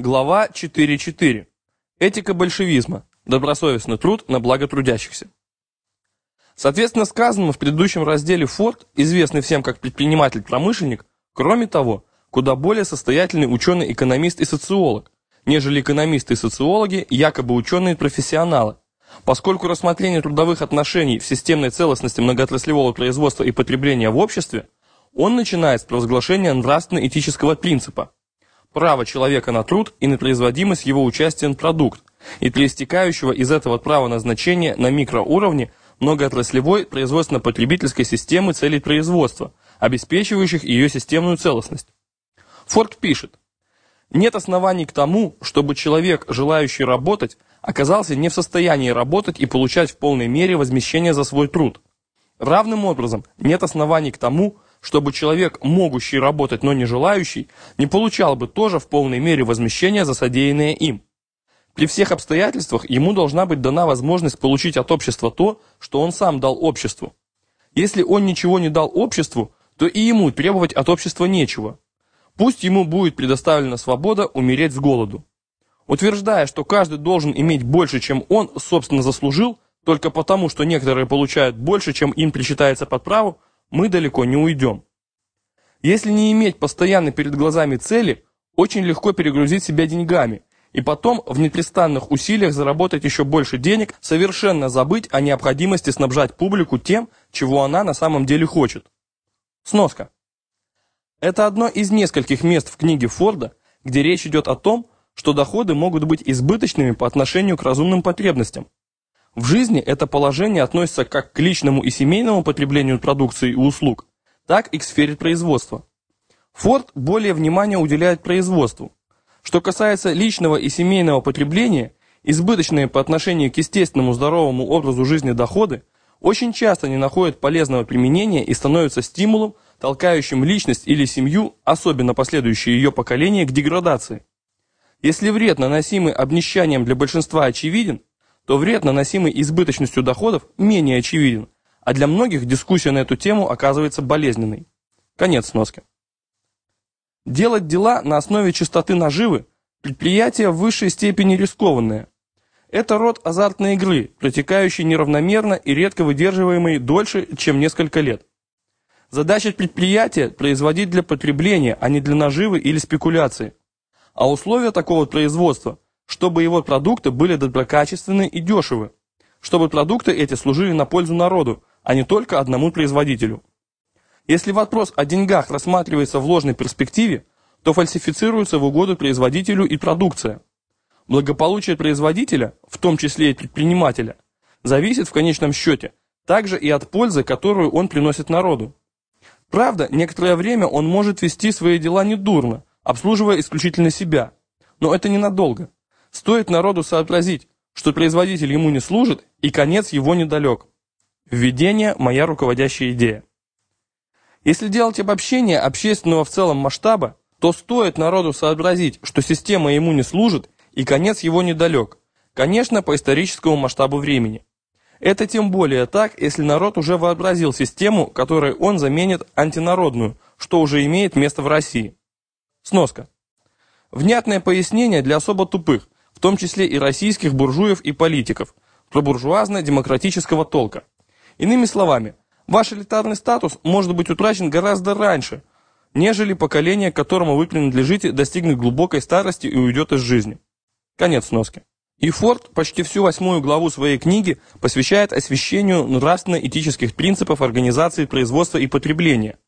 Глава 4.4. Этика большевизма. Добросовестный труд на благо трудящихся. Соответственно сказанному в предыдущем разделе Форд, известный всем как предприниматель-промышленник, кроме того, куда более состоятельный ученый-экономист и социолог, нежели экономисты и социологи, якобы ученые-профессионалы, поскольку рассмотрение трудовых отношений в системной целостности многоотраслевого производства и потребления в обществе, он начинает с провозглашения нравственно-этического принципа – право человека на труд и на производимость его участия в продукт, и проистекающего из этого права назначения на микроуровне многоотраслевой производственно-потребительской системы целей производства, обеспечивающих ее системную целостность. Форд пишет, нет оснований к тому, чтобы человек, желающий работать, оказался не в состоянии работать и получать в полной мере возмещение за свой труд. Равным образом, нет оснований к тому, чтобы человек, могущий работать, но не желающий, не получал бы тоже в полной мере возмещения за содеянное им. При всех обстоятельствах ему должна быть дана возможность получить от общества то, что он сам дал обществу. Если он ничего не дал обществу, то и ему требовать от общества нечего. Пусть ему будет предоставлена свобода умереть с голоду. Утверждая, что каждый должен иметь больше, чем он, собственно, заслужил, только потому, что некоторые получают больше, чем им причитается по праву, мы далеко не уйдем. Если не иметь постоянно перед глазами цели, очень легко перегрузить себя деньгами, и потом в непрестанных усилиях заработать еще больше денег, совершенно забыть о необходимости снабжать публику тем, чего она на самом деле хочет. Сноска. Это одно из нескольких мест в книге Форда, где речь идет о том, что доходы могут быть избыточными по отношению к разумным потребностям, в жизни это положение относится как к личному и семейному потреблению продукции и услуг, так и к сфере производства. Форд более внимания уделяет производству. Что касается личного и семейного потребления, избыточные по отношению к естественному здоровому образу жизни доходы очень часто не находят полезного применения и становятся стимулом, толкающим личность или семью, особенно последующие ее поколения, к деградации. Если вред, наносимый обнищанием для большинства очевиден, то вред, наносимый избыточностью доходов, менее очевиден, а для многих дискуссия на эту тему оказывается болезненной. Конец сноски. Делать дела на основе чистоты наживы – предприятие в высшей степени рискованное. Это род азартной игры, протекающий неравномерно и редко выдерживаемый дольше, чем несколько лет. Задача предприятия – производить для потребления, а не для наживы или спекуляции. А условия такого производства – чтобы его продукты были доброкачественны и дешевы, чтобы продукты эти служили на пользу народу, а не только одному производителю. Если вопрос о деньгах рассматривается в ложной перспективе, то фальсифицируется в угоду производителю и продукция. Благополучие производителя, в том числе и предпринимателя, зависит в конечном счете также и от пользы, которую он приносит народу. Правда, некоторое время он может вести свои дела недурно, обслуживая исключительно себя, но это ненадолго. Стоит народу сообразить, что производитель ему не служит, и конец его недалек. Введение – моя руководящая идея. Если делать обобщение общественного в целом масштаба, то стоит народу сообразить, что система ему не служит, и конец его недалек. Конечно, по историческому масштабу времени. Это тем более так, если народ уже вообразил систему, которой он заменит антинародную, что уже имеет место в России. Сноска. Внятное пояснение для особо тупых – в том числе и российских буржуев и политиков, пробуржуазно-демократического толка. Иными словами, ваш элитарный статус может быть утрачен гораздо раньше, нежели поколение, которому вы принадлежите, достигнет глубокой старости и уйдет из жизни. Конец носки. И Форд почти всю восьмую главу своей книги посвящает освещению нравственно-этических принципов организации производства и потребления.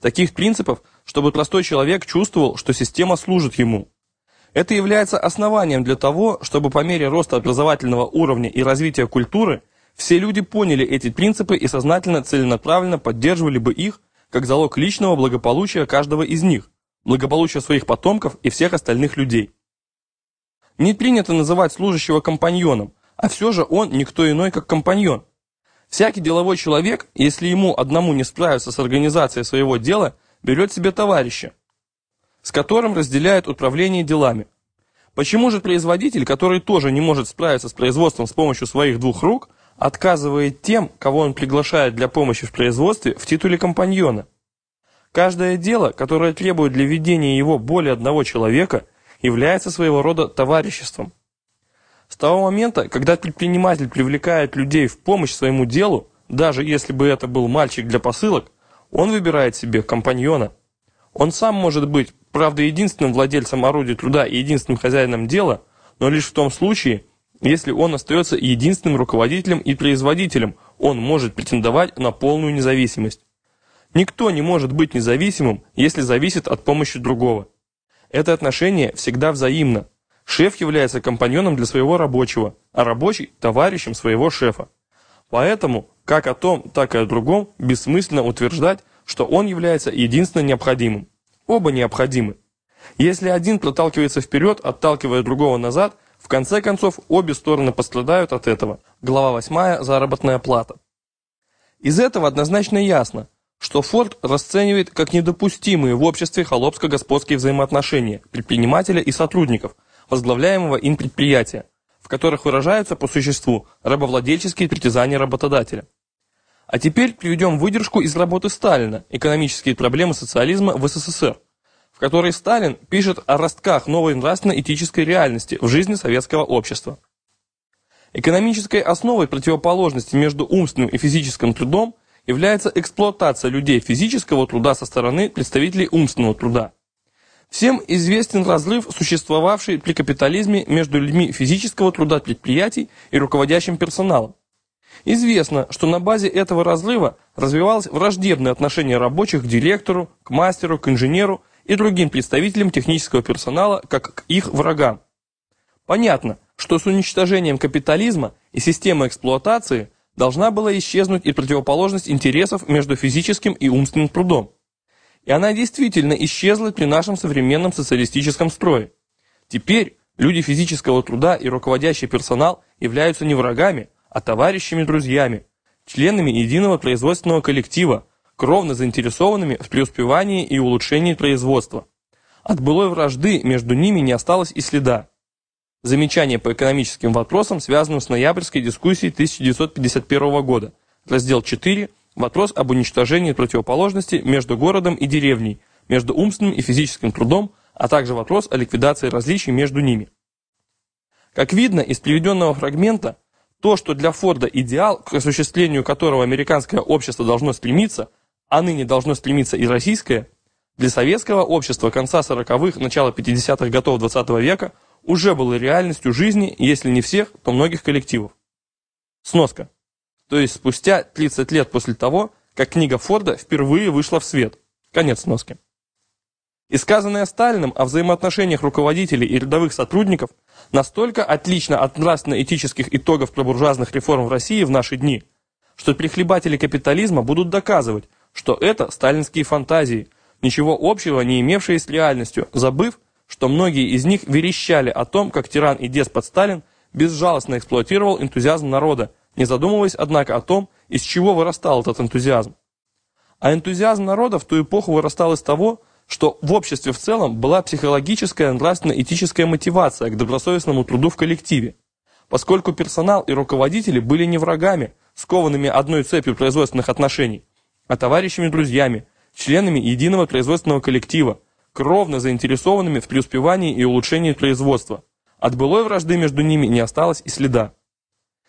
Таких принципов, чтобы простой человек чувствовал, что система служит ему, это является основанием для того, чтобы по мере роста образовательного уровня и развития культуры все люди поняли эти принципы и сознательно целенаправленно поддерживали бы их как залог личного благополучия каждого из них, благополучия своих потомков и всех остальных людей. Не принято называть служащего компаньоном, а все же он никто иной, как компаньон. Всякий деловой человек, если ему одному не справиться с организацией своего дела, берет себе товарища, с которым разделяет управление делами. Почему же производитель, который тоже не может справиться с производством с помощью своих двух рук, отказывает тем, кого он приглашает для помощи в производстве, в титуле компаньона? Каждое дело, которое требует для ведения его более одного человека, является своего рода товариществом. С того момента, когда предприниматель привлекает людей в помощь своему делу, даже если бы это был мальчик для посылок, он выбирает себе компаньона. Он сам может быть, правда, единственным владельцем орудия труда и единственным хозяином дела, но лишь в том случае, если он остается единственным руководителем и производителем, он может претендовать на полную независимость. Никто не может быть независимым, если зависит от помощи другого. Это отношение всегда взаимно. Шеф является компаньоном для своего рабочего, а рабочий – товарищем своего шефа. Поэтому, как о том, так и о другом, бессмысленно утверждать, что он является единственно необходимым. Оба необходимы. Если один проталкивается вперед, отталкивая другого назад, в конце концов обе стороны пострадают от этого. Глава 8. Заработная плата. Из этого однозначно ясно, что Форд расценивает как недопустимые в обществе холопско-господские взаимоотношения предпринимателя и сотрудников, возглавляемого им предприятия, в которых выражаются по существу рабовладельческие притязания работодателя. А теперь приведем выдержку из работы Сталина «Экономические проблемы социализма в СССР», в которой Сталин пишет о ростках новой нравственно-этической реальности в жизни советского общества. Экономической основой противоположности между умственным и физическим трудом является эксплуатация людей физического труда со стороны представителей умственного труда. Всем известен разрыв, существовавший при капитализме между людьми физического труда предприятий и руководящим персоналом. Известно, что на базе этого разрыва развивалось враждебное отношение рабочих к директору, к мастеру, к инженеру и другим представителям технического персонала, как к их врагам. Понятно, что с уничтожением капитализма и системы эксплуатации должна была исчезнуть и противоположность интересов между физическим и умственным трудом. И она действительно исчезла при нашем современном социалистическом строе. Теперь люди физического труда и руководящий персонал являются не врагами, а товарищами-друзьями, членами единого производственного коллектива, кровно заинтересованными в преуспевании и улучшении производства. От былой вражды между ними не осталось и следа. Замечание по экономическим вопросам, связанным с ноябрьской дискуссией 1951 года. Раздел 4. Вопрос об уничтожении противоположности между городом и деревней, между умственным и физическим трудом, а также вопрос о ликвидации различий между ними. Как видно из приведенного фрагмента, то, что для Форда идеал, к осуществлению которого американское общество должно стремиться, а ныне должно стремиться и российское, для советского общества конца 40-х, начала 50-х годов 20 -го века уже было реальностью жизни, если не всех, то многих коллективов. Сноска. То есть спустя 30 лет после того, как книга Форда впервые вышла в свет. Конец сноски. И сказанное Сталиным о взаимоотношениях руководителей и рядовых сотрудников настолько отлично от нравственно-этических итогов пробуржуазных реформ в России в наши дни, что прихлебатели капитализма будут доказывать, что это сталинские фантазии, ничего общего не имевшие с реальностью, забыв, что многие из них верещали о том, как тиран и деспот Сталин безжалостно эксплуатировал энтузиазм народа, не задумываясь, однако, о том, из чего вырастал этот энтузиазм. А энтузиазм народа в ту эпоху вырастал из того, что в обществе в целом была психологическая нравственно-этическая мотивация к добросовестному труду в коллективе, поскольку персонал и руководители были не врагами, скованными одной цепью производственных отношений, а товарищами-друзьями, членами единого производственного коллектива, кровно заинтересованными в преуспевании и улучшении производства. От былой вражды между ними не осталось и следа.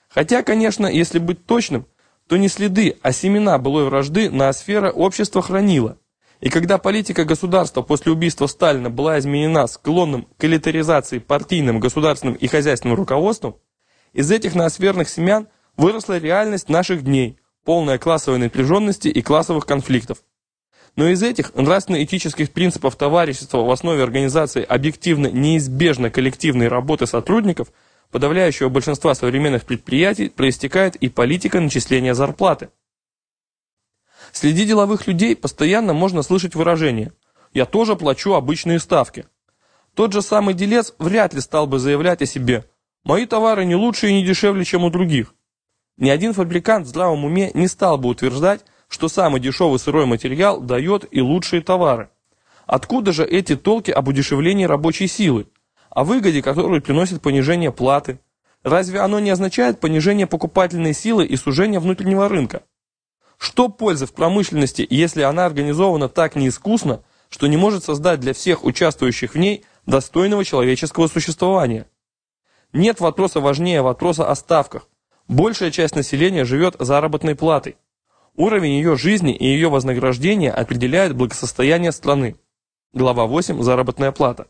Хотя, конечно, если быть точным, то не следы, а семена былой вражды ноосфера общества хранила. И когда политика государства после убийства Сталина была изменена склонным к элитаризации партийным, государственным и хозяйственным руководством, из этих ноосферных семян выросла реальность наших дней, полная классовой напряженности и классовых конфликтов. Но из этих нравственно-этических принципов товарищества в основе организации объективно неизбежно коллективной работы сотрудников подавляющего большинства современных предприятий проистекает и политика начисления зарплаты. Среди деловых людей постоянно можно слышать выражение «я тоже плачу обычные ставки». Тот же самый делец вряд ли стал бы заявлять о себе «мои товары не лучше и не дешевле, чем у других». Ни один фабрикант в здравом уме не стал бы утверждать, что самый дешевый сырой материал дает и лучшие товары. Откуда же эти толки об удешевлении рабочей силы, о выгоде, которую приносит понижение платы? Разве оно не означает понижение покупательной силы и сужение внутреннего рынка? Что пользы в промышленности, если она организована так неискусно, что не может создать для всех участвующих в ней достойного человеческого существования. Нет вопроса важнее вопроса о ставках. Большая часть населения живет заработной платой. Уровень ее жизни и ее вознаграждения определяет благосостояние страны. Глава 8. Заработная плата.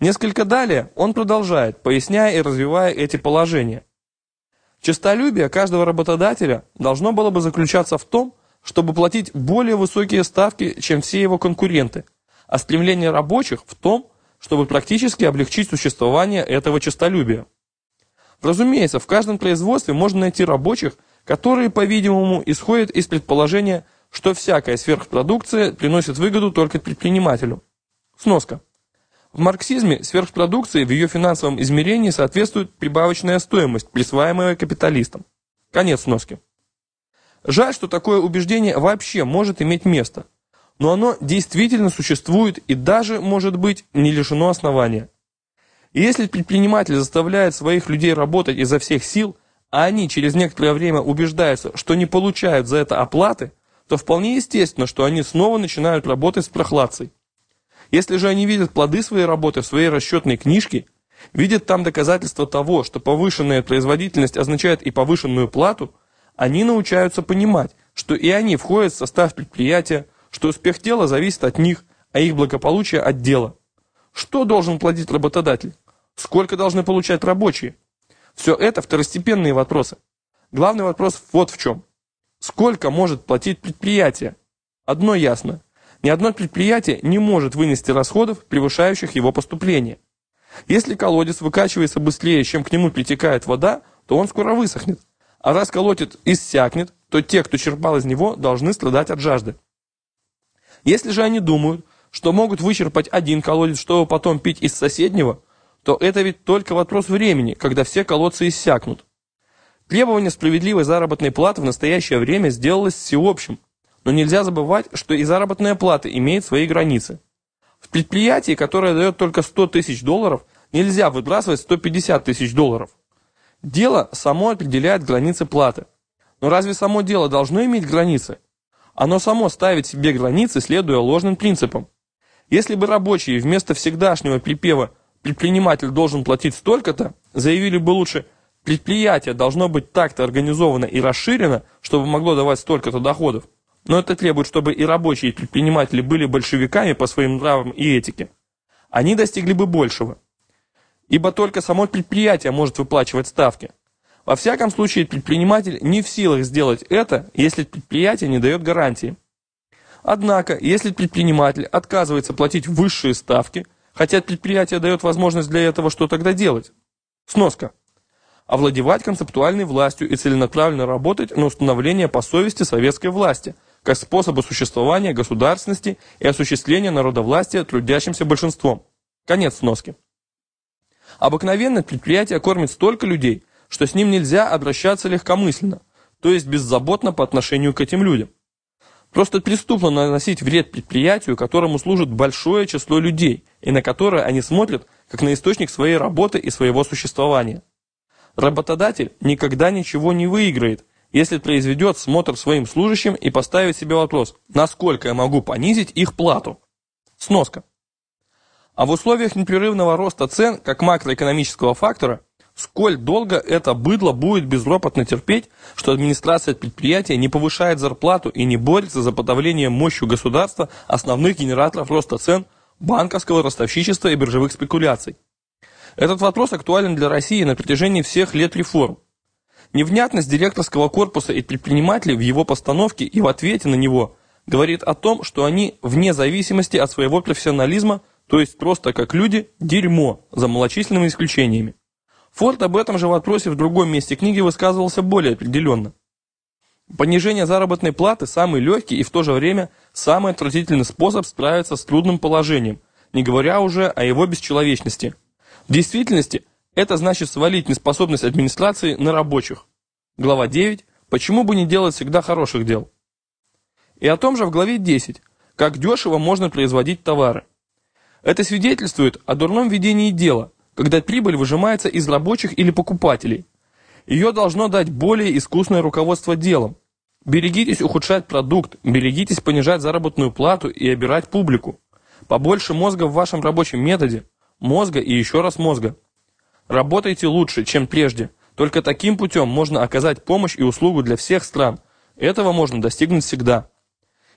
Несколько далее он продолжает, поясняя и развивая эти положения. Честолюбие каждого работодателя должно было бы заключаться в том, чтобы платить более высокие ставки, чем все его конкуренты, а стремление рабочих в том, чтобы практически облегчить существование этого честолюбия. Разумеется, в каждом производстве можно найти рабочих, которые, по-видимому, исходят из предположения, что всякая сверхпродукция приносит выгоду только предпринимателю. Сноска. В марксизме сверхпродукции в ее финансовом измерении соответствует прибавочная стоимость, присваиваемая капиталистам. Конец сноски. Жаль, что такое убеждение вообще может иметь место, но оно действительно существует и даже, может быть, не лишено основания. И если предприниматель заставляет своих людей работать изо всех сил, а они через некоторое время убеждаются, что не получают за это оплаты, то вполне естественно, что они снова начинают работать с прохладцей. Если же они видят плоды своей работы в своей расчетной книжке, видят там доказательства того, что повышенная производительность означает и повышенную плату, они научаются понимать, что и они входят в состав предприятия, что успех дела зависит от них, а их благополучие от дела. Что должен платить работодатель? Сколько должны получать рабочие? Все это второстепенные вопросы. Главный вопрос вот в чем. Сколько может платить предприятие? Одно ясно. Ни одно предприятие не может вынести расходов, превышающих его поступления. Если колодец выкачивается быстрее, чем к нему притекает вода, то он скоро высохнет. А раз колодец иссякнет, то те, кто черпал из него, должны страдать от жажды. Если же они думают, что могут вычерпать один колодец, чтобы потом пить из соседнего, то это ведь только вопрос времени, когда все колодцы иссякнут. Требование справедливой заработной платы в настоящее время сделалось всеобщим, но нельзя забывать, что и заработная плата имеет свои границы. В предприятии, которое дает только 100 тысяч долларов, нельзя выбрасывать 150 тысяч долларов. Дело само определяет границы платы. Но разве само дело должно иметь границы? Оно само ставит себе границы, следуя ложным принципам. Если бы рабочие вместо всегдашнего припева «предприниматель должен платить столько-то» заявили бы лучше «предприятие должно быть так-то организовано и расширено, чтобы могло давать столько-то доходов», но это требует, чтобы и рабочие, и предприниматели были большевиками по своим нравам и этике. Они достигли бы большего. Ибо только само предприятие может выплачивать ставки. Во всяком случае, предприниматель не в силах сделать это, если предприятие не дает гарантии. Однако, если предприниматель отказывается платить высшие ставки, хотя предприятие дает возможность для этого, что тогда делать? Сноска. Овладевать концептуальной властью и целенаправленно работать на установление по совести советской власти – как способа существования государственности и осуществления народовластия трудящимся большинством. Конец сноски. Обыкновенно предприятие кормит столько людей, что с ним нельзя обращаться легкомысленно, то есть беззаботно по отношению к этим людям. Просто преступно наносить вред предприятию, которому служит большое число людей, и на которое они смотрят как на источник своей работы и своего существования. Работодатель никогда ничего не выиграет, если произведет смотр своим служащим и поставит себе вопрос, насколько я могу понизить их плату. Сноска. А в условиях непрерывного роста цен, как макроэкономического фактора, сколь долго это быдло будет безропотно терпеть, что администрация предприятия не повышает зарплату и не борется за подавление мощью государства основных генераторов роста цен, банковского ростовщичества и биржевых спекуляций. Этот вопрос актуален для России на протяжении всех лет реформ. Невнятность директорского корпуса и предпринимателей в его постановке и в ответе на него говорит о том, что они, вне зависимости от своего профессионализма, то есть просто как люди, дерьмо, за малочисленными исключениями. Форд об этом же вопросе в другом месте книги высказывался более определенно. Понижение заработной платы – самый легкий и в то же время самый отвратительный способ справиться с трудным положением, не говоря уже о его бесчеловечности. В действительности – это значит свалить неспособность администрации на рабочих. Глава 9. Почему бы не делать всегда хороших дел? И о том же в главе 10. Как дешево можно производить товары. Это свидетельствует о дурном ведении дела, когда прибыль выжимается из рабочих или покупателей. Ее должно дать более искусное руководство делом. Берегитесь ухудшать продукт, берегитесь понижать заработную плату и обирать публику. Побольше мозга в вашем рабочем методе – мозга и еще раз мозга. Работайте лучше, чем прежде. Только таким путем можно оказать помощь и услугу для всех стран. Этого можно достигнуть всегда.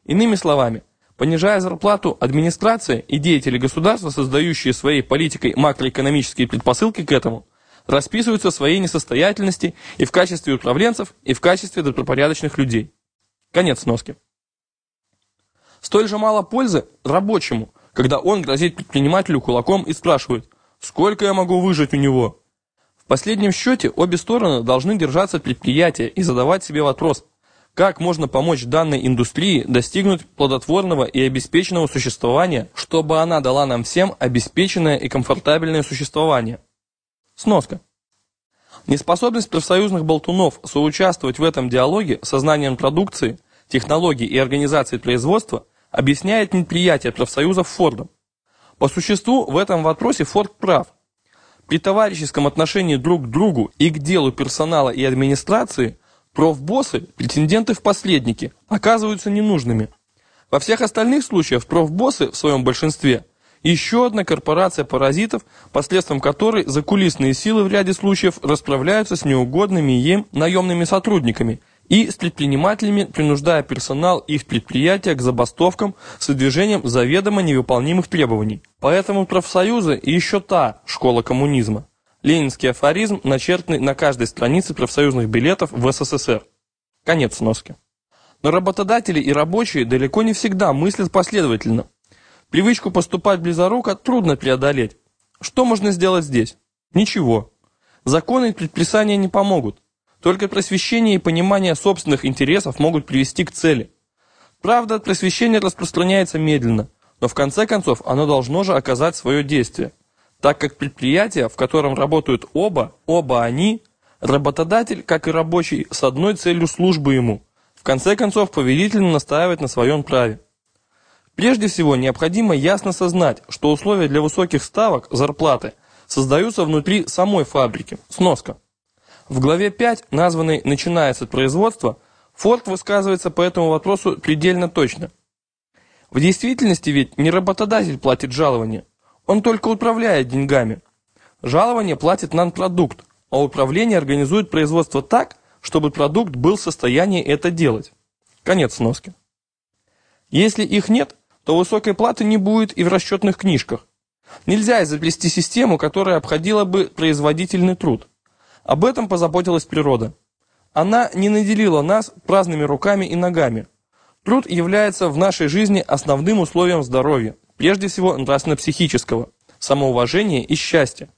Иными словами, понижая зарплату администрации и деятели государства, создающие своей политикой макроэкономические предпосылки к этому, расписываются своей несостоятельности и в качестве управленцев, и в качестве добропорядочных людей. Конец сноски. Столь же мало пользы рабочему, когда он грозит предпринимателю кулаком и спрашивает, сколько я могу выжить у него. В последнем счете обе стороны должны держаться предприятия и задавать себе вопрос, как можно помочь данной индустрии достигнуть плодотворного и обеспеченного существования, чтобы она дала нам всем обеспеченное и комфортабельное существование. Сноска. Неспособность профсоюзных болтунов соучаствовать в этом диалоге сознанием продукции, технологий и организации производства объясняет неприятие профсоюзов Фордом. По существу в этом вопросе Форд прав. При товарищеском отношении друг к другу и к делу персонала и администрации профбоссы, претенденты в последники, оказываются ненужными. Во всех остальных случаях профбоссы в своем большинстве еще одна корпорация паразитов, последствием которой закулисные силы в ряде случаев расправляются с неугодными им наемными сотрудниками и с предпринимателями, принуждая персонал их предприятия к забастовкам с выдвижением заведомо невыполнимых требований. Поэтому профсоюзы еще та школа коммунизма. Ленинский афоризм, начертанный на каждой странице профсоюзных билетов в СССР. Конец сноски. Но работодатели и рабочие далеко не всегда мыслят последовательно. Привычку поступать близоруко трудно преодолеть. Что можно сделать здесь? Ничего. Законы и предписания не помогут. Только просвещение и понимание собственных интересов могут привести к цели. Правда, просвещение распространяется медленно, но в конце концов оно должно же оказать свое действие. Так как предприятие, в котором работают оба, оба они, работодатель, как и рабочий, с одной целью службы ему, в конце концов повелительно настаивает на своем праве. Прежде всего, необходимо ясно сознать, что условия для высоких ставок зарплаты создаются внутри самой фабрики. Сноска. В главе 5, названной «Начинается производство», Форд высказывается по этому вопросу предельно точно. В действительности ведь не работодатель платит жалование, он только управляет деньгами. Жалование платит нам продукт, а управление организует производство так, чтобы продукт был в состоянии это делать. Конец сноски. Если их нет, то высокой платы не будет и в расчетных книжках. Нельзя изобрести систему, которая обходила бы производительный труд. Об этом позаботилась природа. Она не наделила нас праздными руками и ногами. Труд является в нашей жизни основным условием здоровья, прежде всего нравственно-психического, самоуважения и счастья.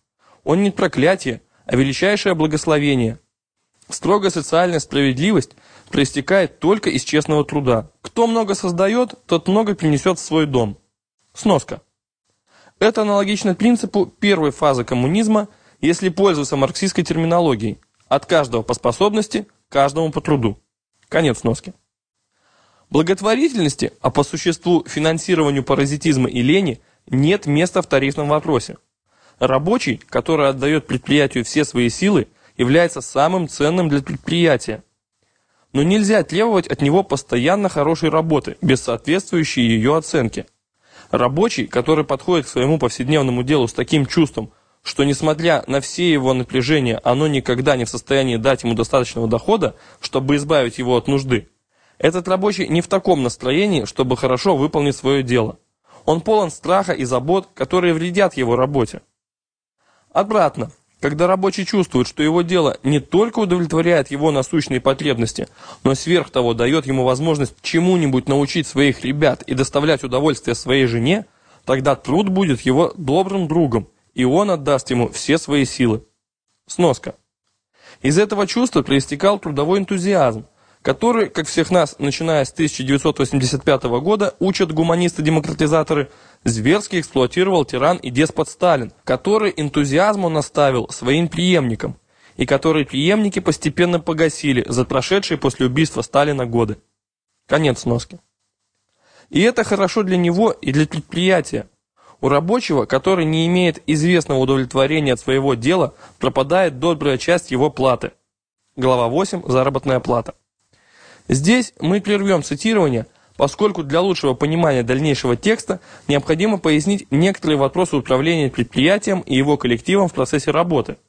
Он не проклятие, а величайшее благословение. Строгая социальная справедливость проистекает только из честного труда. Кто много создает, тот много принесет в свой дом. Сноска. Это аналогично принципу первой фазы коммунизма, если пользоваться марксистской терминологией. От каждого по способности, каждому по труду. Конец сноски. Благотворительности, а по существу финансированию паразитизма и лени, нет места в тарифном вопросе. Рабочий, который отдает предприятию все свои силы, является самым ценным для предприятия но нельзя требовать от него постоянно хорошей работы, без соответствующей ее оценки. Рабочий, который подходит к своему повседневному делу с таким чувством, что несмотря на все его напряжения, оно никогда не в состоянии дать ему достаточного дохода, чтобы избавить его от нужды, этот рабочий не в таком настроении, чтобы хорошо выполнить свое дело. Он полон страха и забот, которые вредят его работе. Обратно, когда рабочий чувствует, что его дело не только удовлетворяет его насущные потребности, но сверх того дает ему возможность чему-нибудь научить своих ребят и доставлять удовольствие своей жене, тогда труд будет его добрым другом, и он отдаст ему все свои силы. Сноска. Из этого чувства проистекал трудовой энтузиазм, который, как всех нас, начиная с 1985 года, учат гуманисты-демократизаторы, зверски эксплуатировал тиран и деспот Сталин, который энтузиазму наставил своим преемникам, и которые преемники постепенно погасили за прошедшие после убийства Сталина годы. Конец сноски. И это хорошо для него и для предприятия. У рабочего, который не имеет известного удовлетворения от своего дела, пропадает добрая часть его платы. Глава 8. Заработная плата. Здесь мы прервем цитирование, поскольку для лучшего понимания дальнейшего текста необходимо пояснить некоторые вопросы управления предприятием и его коллективом в процессе работы –